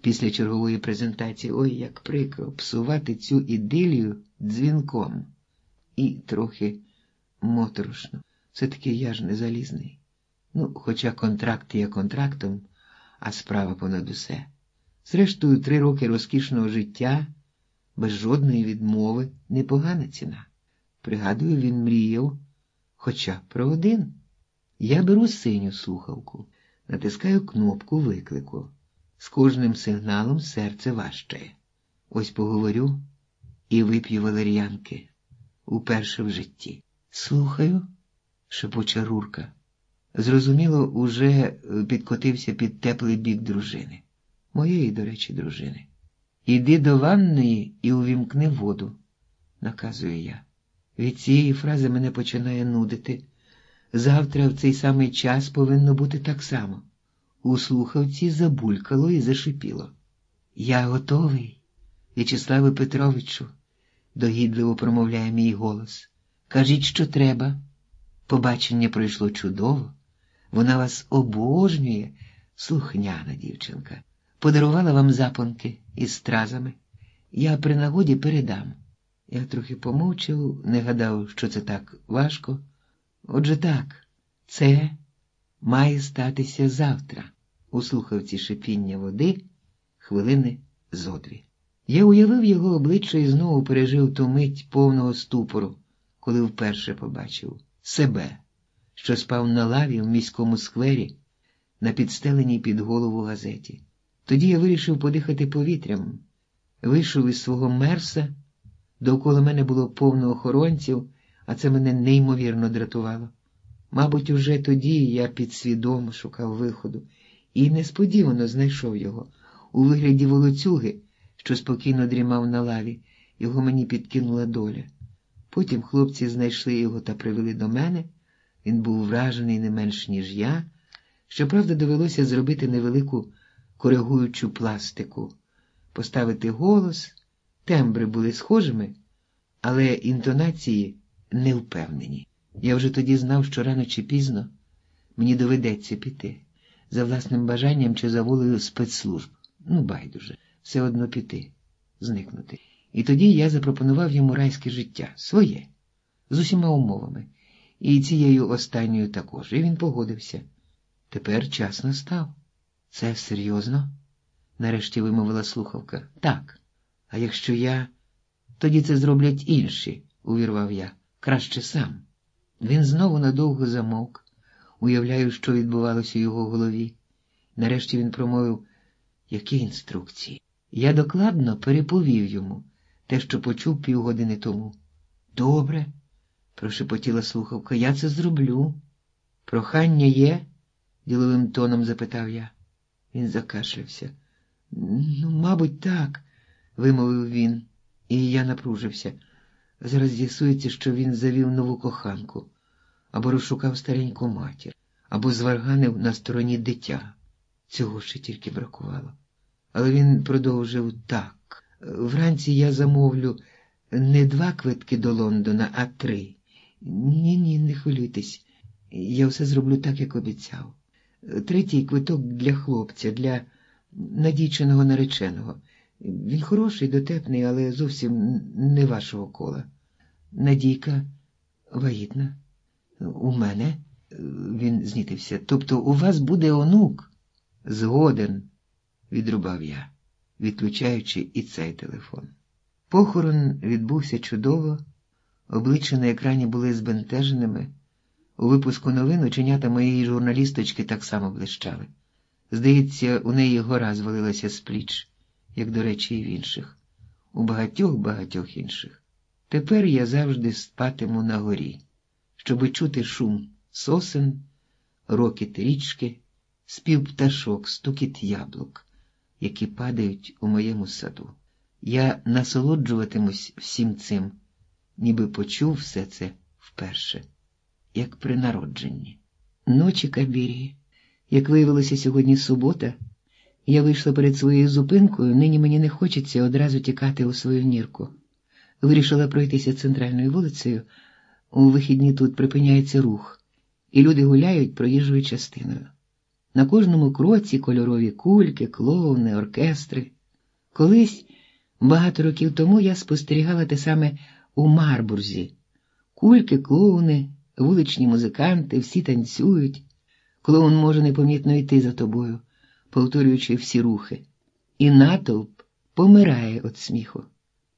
після чергової презентації. Ой, як прикро псувати цю ідилію дзвінком. І трохи моторошно. Все-таки я ж не залізний. Ну, хоча контракт є контрактом, а справа понад усе. Зрештою, три роки розкішного життя, без жодної відмови, непогана ціна. Пригадую, він мріяв хоча про один. Я беру синю слухавку, натискаю кнопку виклику. З кожним сигналом серце важчає. Ось поговорю і вип'ю валер'янки уперше в житті. Слухаю, шепоче Рурка. Зрозуміло, уже підкотився під теплий бік дружини. Моєї, до речі, дружини. Іди до ванної і увімкни воду, наказую я. Від цієї фрази мене починає нудити. Завтра в цей самий час повинно бути так само. У слухавці забулькало і зашипіло. Я готовий, В'ячеславе Петровичу, догідливо промовляє мій голос. Кажіть, що треба. Побачення пройшло чудово. Вона вас обожнює, слухняна дівчинка. Подарувала вам запонки із стразами. Я при нагоді передам. Я трохи помовчав, не гадав, що це так важко. Отже так, це має статися завтра, у слухавці шипіння води, хвилини зо дві. Я уявив його обличчя і знову пережив ту мить повного ступору, коли вперше побачив себе, що спав на лаві в міському сквері, на підстеленій під голову газеті. Тоді я вирішив подихати повітрям, вийшов із свого мерса. Довкола мене було повно охоронців, а це мене неймовірно дратувало. Мабуть, уже тоді я підсвідомо шукав виходу і несподівано знайшов його у вигляді волоцюги, що спокійно дрімав на лаві, його мені підкинула доля. Потім хлопці знайшли його та привели до мене. Він був вражений не менш, ніж я. Щоправда, довелося зробити невелику коригуючу пластику, поставити голос. Тембри були схожими, але інтонації невпевнені. Я вже тоді знав, що рано чи пізно мені доведеться піти, за власним бажанням чи за волею спецслужб. Ну, байдуже, все одно піти, зникнути. І тоді я запропонував йому райське життя, своє, з усіма умовами, і цією останньою також. І він погодився. Тепер час настав. Це серйозно? нарешті вимовила слухавка. Так. А якщо я, тоді це зроблять інші, увірвав я, краще сам. Він знову надовго замовк, уявляю, що відбувалося в його голові. Нарешті він промовив, які інструкції. Я докладно переповів йому те, що почув півгодини тому. Добре, прошепотіла слухавка, я це зроблю. Прохання є? діловим тоном запитав я. Він закашлявся. Ну, мабуть, так вимовив він, і я напружився. Зараз з'ясується, що він завів нову коханку, або розшукав стареньку матір, або зварганив на стороні дитя. Цього ще тільки бракувало. Але він продовжив так. Вранці я замовлю не два квитки до Лондона, а три. Ні, ні, не хвилюйтесь. Я все зроблю так, як обіцяв. Третій квиток для хлопця, для надійченого нареченого. Він хороший, дотепний, але зовсім не вашого кола. Надійка вагітна. У мене, він знітився. Тобто у вас буде онук? Згоден, відрубав я, відключаючи і цей телефон. Похорон відбувся чудово, обличчя на екрані були збентеженими. У випуску новин оченята моєї журналісточки так само блищали. Здається, у неї гора звалилася з пліч як, до речі, і в інших, у багатьох багатьох інших. Тепер я завжди спатиму на горі, щоби чути шум сосен, рокіт річки, спів пташок, стукіт яблук, які падають у моєму саду. Я насолоджуватимусь всім цим, ніби почув все це вперше, як при народженні. Ночі Кабірії, як виявилося сьогодні субота. Я вийшла перед своєю зупинкою, нині мені не хочеться одразу тікати у свою нірку. Вирішила пройтися центральною вулицею. У вихідні тут припиняється рух, і люди гуляють проїжджою частиною. На кожному кроці кольорові кульки, клоуни, оркестри. Колись, багато років тому, я спостерігала те саме у Марбурзі. Кульки, клоуни, вуличні музиканти, всі танцюють. Клоун може непомітно йти за тобою, повторюючи всі рухи, і натовп помирає від сміху.